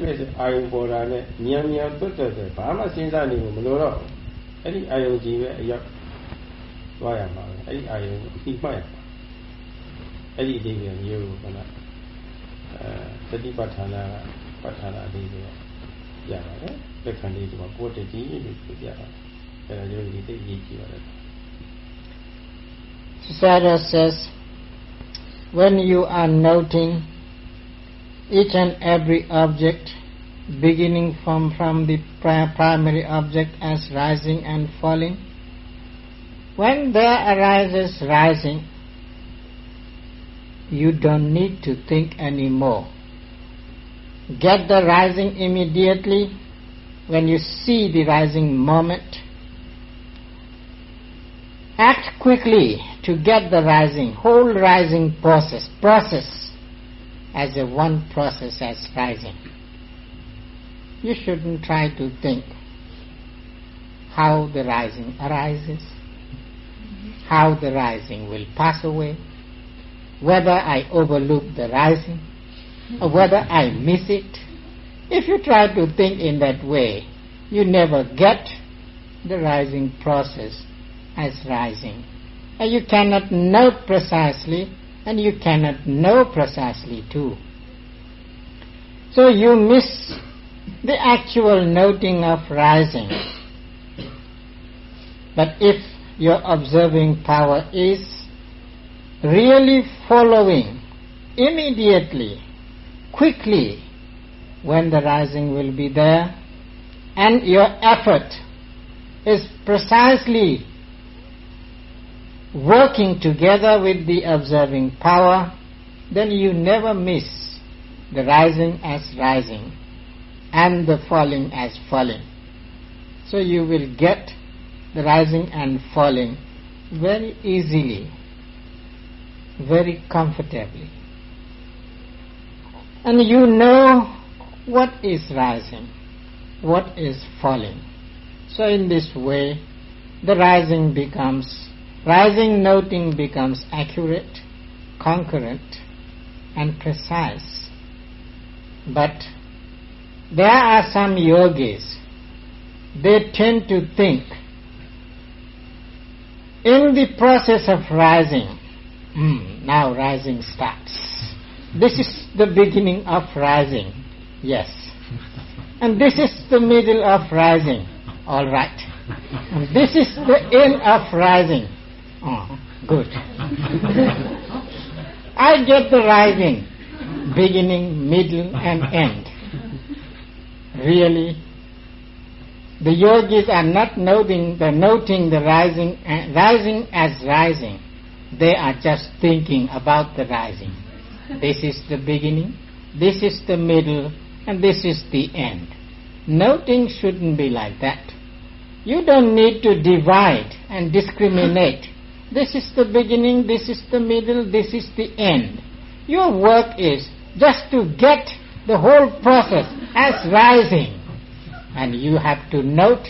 တွေ့တဲ့အာယုပေါ်တာနဲ့မြန်မြန်တွတ်တွတ်တွတ်ဘာမှစဉ်းစားနေလို့မလို့တော့အဲ့ဒီအာယုကြီးပဲအရောက်သွားရမှာပဲအဲ့ဒီအာယုအပြီးမှတ်ရမှာအဲ့ဒီအသေးပဲမျိုးကနအဲသတိပဋ္ဌာနာပဋ္ဌာနာအသေးပဲရပါတယ်လက်ခံလေးဒီမှာကိုယ်တည်းကြီးလို့ပြပြတာအဲ့ဒါယောဂီသိရေးကြည့်ပါလေ Sarah says when you are noting each and every object beginning from from the primary object as rising and falling. When there arises rising you don't need to think anymore. Get the rising immediately. When you see the rising moment. Act quickly to get the rising, whole rising process, process as a one process as rising. You shouldn't try to think how the rising arises, how the rising will pass away, whether I overlook the rising, or whether I miss it. If you try to think in that way, you never get the rising process as rising. And you cannot know precisely, and you cannot know precisely too. So you miss the actual noting of rising. But if your observing power is really following immediately, quickly, when the rising will be there, and your effort is precisely working together with the observing power, then you never miss the rising as rising and the falling as falling. So you will get the rising and falling very easily, very comfortably. And you know what is rising, what is falling. So in this way, the rising becomes, rising noting becomes accurate, concurrent, and precise. But there are some yogis, they tend to think in the process of rising, mm, now rising starts. This is the beginning of rising, yes. And this is the middle of rising, all right. And this is the end of rising. Oh, good. I get the rising, beginning, middle, and end. Really, the yogis are not noting the noting the rising, uh, rising as rising. They are just thinking about the rising. This is the beginning, this is the middle, and this is the end. Noting shouldn't be like that. You don't need to divide and discriminate. This is the beginning, this is the middle, this is the end. Your work is just to get the whole process as rising. And you have to note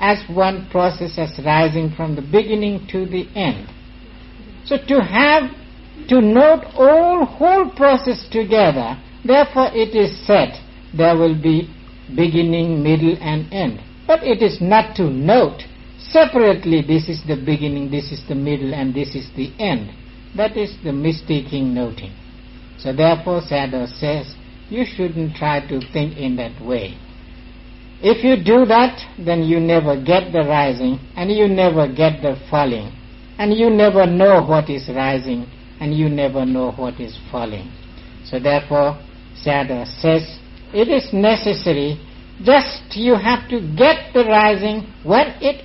as one process as rising from the beginning to the end. So to have, to note all whole process together, therefore it is said there will be beginning, middle and end. But it is not to note separately this is the beginning, this is the middle and this is the end. That is the mistaking noting. So therefore Sayadaw says, you shouldn't try to think in that way. If you do that, then you never get the rising and you never get the falling. And you never know what is rising and you never know what is falling. So therefore, Sayadaw says, it is necessary just you have to get the rising when it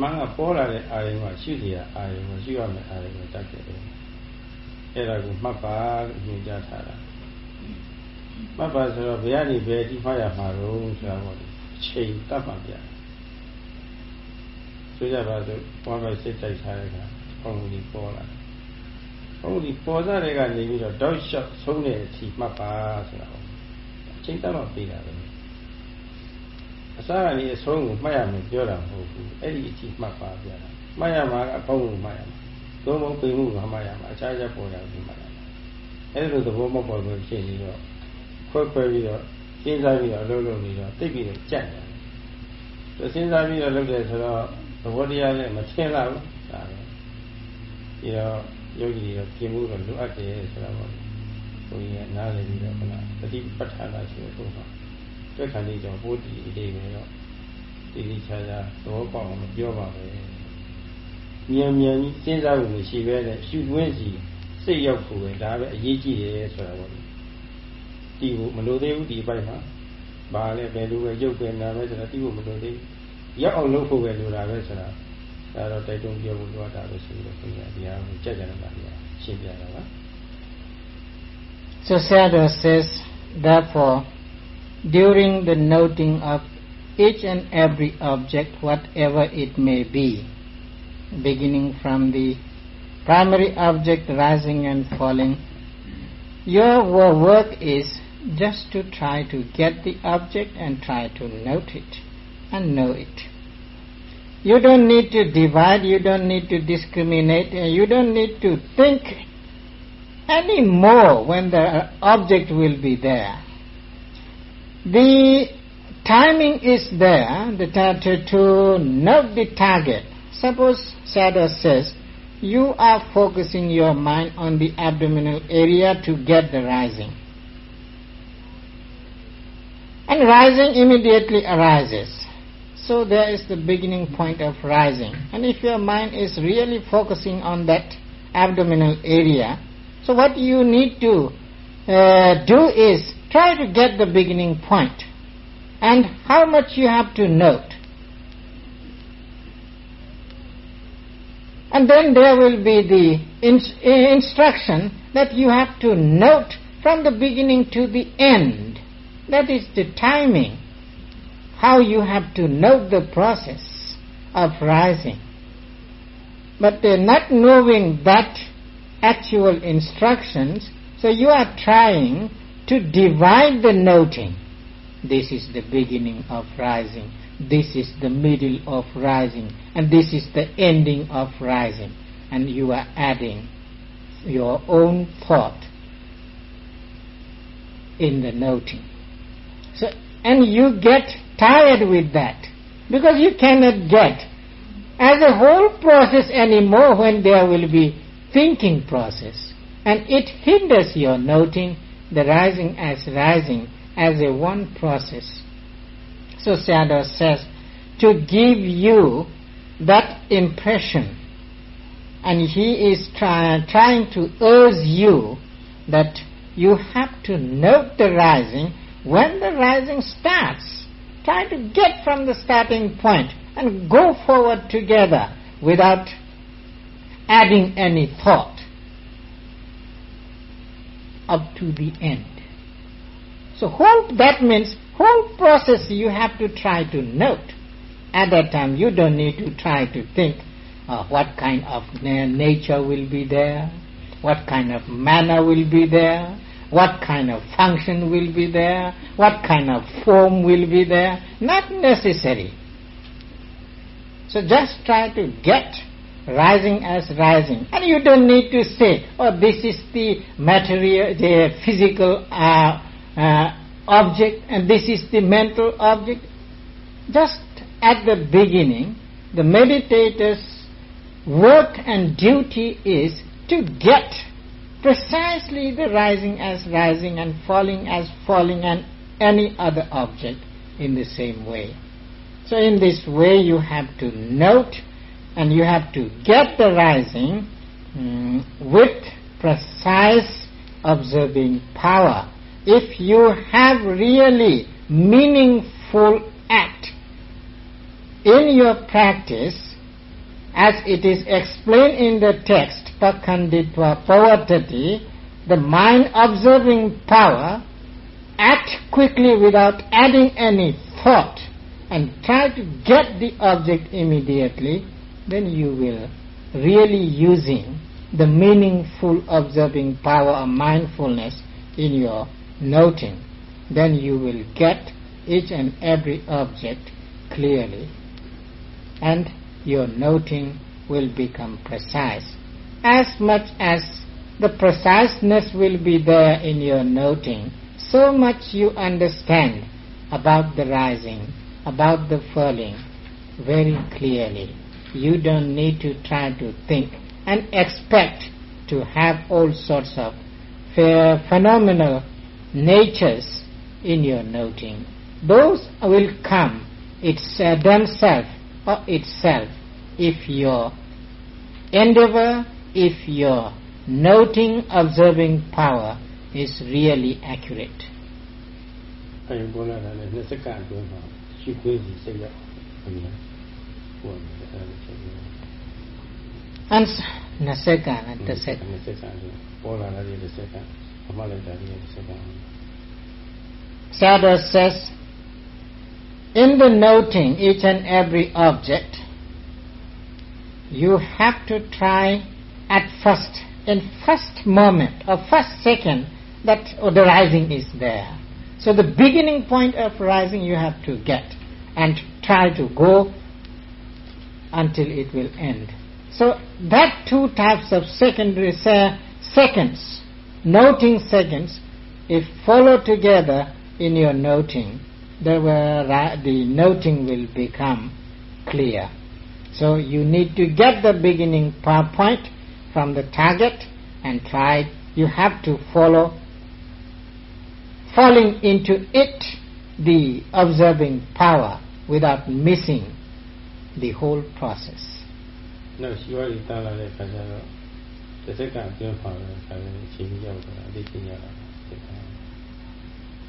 မှန်ကပေါ်လာတဲ့အာယုံကရှုစီရအာယုံကိုရှုရမယ်အာယုံကိုတတ်ခဲ့တယ်အဲ့ဒါကိုမှတ်ပါလို့ညွှန်ကြားထားတာမှတ်ပါဆိုတော့ဘယ်ကနေဘယ်ဒီမှတ်ရမှာတော့ဆိုတာပေါ့ချိန်တတ်ပါဗျာဆိုကြပါစို့ဘွားပဲစိတ်တိုက်ထားတဲ့အခါဘုံကြီးပေါ်လာဘုံကြီးပေါ်စားတဲ့ကနေပြီးတော့တောက်လျှောက်ဆုံးတဲ့အချိန်မှတ်ပါဆိုတာပေါ့ချိန်တတ်မှပြီးတာပဲအ စားကနေအဆုံးကိုမှတ်ရမယ်ပြောတာမဟုတ်ဘူးအဲ့ဒီအချိန်မှတ်ပါဗျာမှတ်ရမှာအပေါင်းကိုမှတ်ရမှာသုံးဖို့ပြင်မှုကမှတ်ရမှာအခြားချက်ပေါ်တာကိုမှတ်ရမှာအဲ့လိုသဘောမပေါ်လို့ဖြစ်နေတော့ခွဲခွဲပြီးတော့စဉ်းစားပြီးတော့အလုပ်လုပ်နေတော့တိတ်ပြီးတော့ကြက်တယ်။သူစဉ်းစားပြီးတော့လုပ်တယ်ဆိုတော့သဘောတရားနဲ့မထင်လာဘူး။ဒါပဲ။ဒီတော့ယောဂီရောပြင်မှုတော့လိုအပ်တယ်ဆိုတာပေါ့။ဘုန်းကြီးကနားလည်ပြီးတော့ခဏပฏิပဋ္ဌာန်ဆိုတဲ့ပုံမှာ တက်ခဏလေးကြောင့်ဘုဒ္ဓအလေးပဲတော့ဒီဒီချာချာသဘောပေါက်အောင်ပြောပါမယ်။မြန်မြန်ကြီးစဉ်းစားဖို့မရှိပဲနဲ့ရှုသွင်းစီစိတ်ရောက်ဖို့ပဲဒါပဲအရေးကြီးတယ်ဆိုတာပေါ့တီးဖို့မလိုသေးဘူးဒီဘက်မှာဘာလဲဘယ်လိုပဲရုပ်ပဲနာပဲဆိုတာတီးဖို့မလိုသေးဘူးရောက်အောင်လုပ်ဖို့ပဲလိုတာပဲဆိုတာဒါတော့တိုက်တွန်းပြောဖို့လိုတာပဲဆိုပြီးတော့ခင်ဗျာဒီဟာကိုကြက်ကြတယ်ပါဗျာရှင်းပြတာပါ So Sayadaw says, therefore, during the noting of each and every object, whatever it may be, beginning from the primary object rising and falling, your work is just to try to get the object and try to note it and know it. You don't need to divide, you don't need to discriminate, and you don't need to think any more when the object will be there. The timing is there the to, to note the target. Suppose Sayadaw says, you are focusing your mind on the abdominal area to get the rising. And rising immediately arises. So there is the beginning point of rising. And if your mind is really focusing on that abdominal area, so what you need to uh, do is try to get the beginning. And how much you have to note. And then there will be the instruction that you have to note from the beginning to the end. That is the timing. How you have to note the process of rising. But uh, not knowing that actual instructions, so you are trying to divide the noting. This is the beginning of rising. This is the middle of rising. And this is the ending of rising. And you are adding your own thought in the noting. So and you get tired with that. Because you cannot get as a whole process anymore when there will be thinking process. And it hinders your noting the rising as rising as a one process so Sayadaw says, to give you that impression. And he is try, trying to urge you that you have to note the rising when the rising starts. Try to get from the starting point and go forward together without adding any thought up to the end. So whole, that means whole process you have to try to note. At that time, you don't need to try to think uh, what kind of nature will be there, what kind of manner will be there, what kind of function will be there, what kind of form will be there. Not necessary. So just try to get rising as rising. And you don't need to say, oh, this is the material, the physical uh, uh, object and this is the mental object. Just at the beginning, the meditator's work and duty is to get precisely the rising as rising and falling as falling and any other object in the same way. So in this way you have to note and you have to get the rising um, with precise observing power. If you have really meaningful act in your practice, as it is explained in the text, Pakanditva Pavatati, the mind observing power, act quickly without adding any thought and try to get the object immediately, then you will really using the meaningful observing power of mindfulness in your noting. Then you will get each and every object clearly and your noting will become precise. As much as the preciseness will be there in your noting, so much you understand about the rising, about the falling very clearly you don't need to try to think and expect to have all sorts of phenomenal natures in your noting. Those will come it's, uh, themselves or itself if your endeavor, if your noting observing power is really accurate. and နှစ်စက္ကန့်နဲ့တစ်စက္ကန့် နှစ်စက္ကန့်အတွင်းပေါ်လာတယ်တစ်စက္ကန့်အမှလိုက်တာဒီတစ်စက္ကန့် Sada says in the noting each and every object you have to try at first in first moment or first second that oh, the rising is there so the beginning point of rising you have to get and try to go until it will end. So that two types of secondary uh, seconds, noting seconds, if followed together in your noting, the, uh, the noting will become clear. So you need to get the beginning point from the target and try, you have to follow falling into it the observing power without missing the whole process.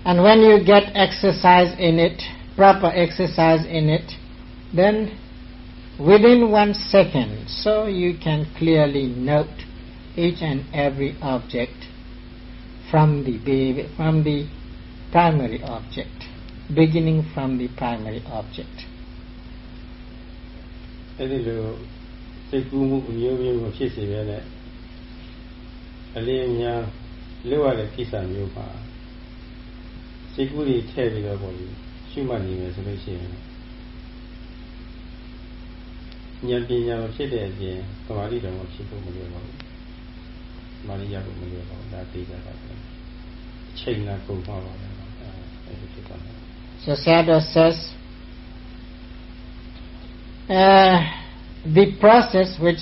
And when you get exercise in it, proper exercise in it, then within one second, so you can clearly note each and every object from the from the primary object, beginning from the primary object. အဲ့ဒီလို စိတ်ကူးမှုအမျိုးမျိုးကိုဖြစ်စေရတဲ့အလင်းများလွတ်ရတဲ့ကိစ္စမျိုးပါစိတ်ကူးတွေထည့်ပြီးတော့ပေါ့လေရှုမှတ်နေမယ်ဆိုလို့ရှိရင်ဉာဏ်ပညာမဖြစ်တဲ့အပြင်သမာဓိတော်မဖြစ်ဖို့မလွယ်ပါဘူးသမာဓိရဖို့မလွယ်ပါဘူးဒါသိကြတာပဲချိန်ကကုန်ပါပါပဲ So Sayadaw says, uh, the process which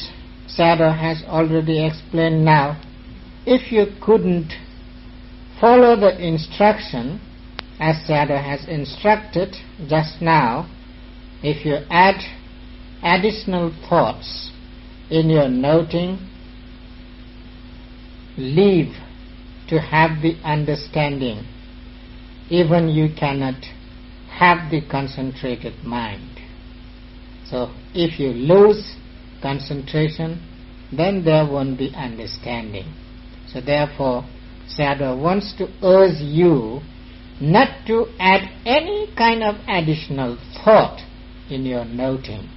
Sayadaw has already explained now, if you couldn't follow the instruction as Sayadaw has instructed just now, if you add additional thoughts in your noting, leave to have the understanding even you cannot have the concentrated mind. So if you lose concentration, then there won't be understanding. So therefore, Sayadaw wants to urge you not to add any kind of additional thought in your noting.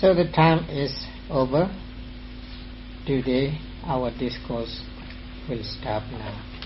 So the time is over. Today our discourse will stop now.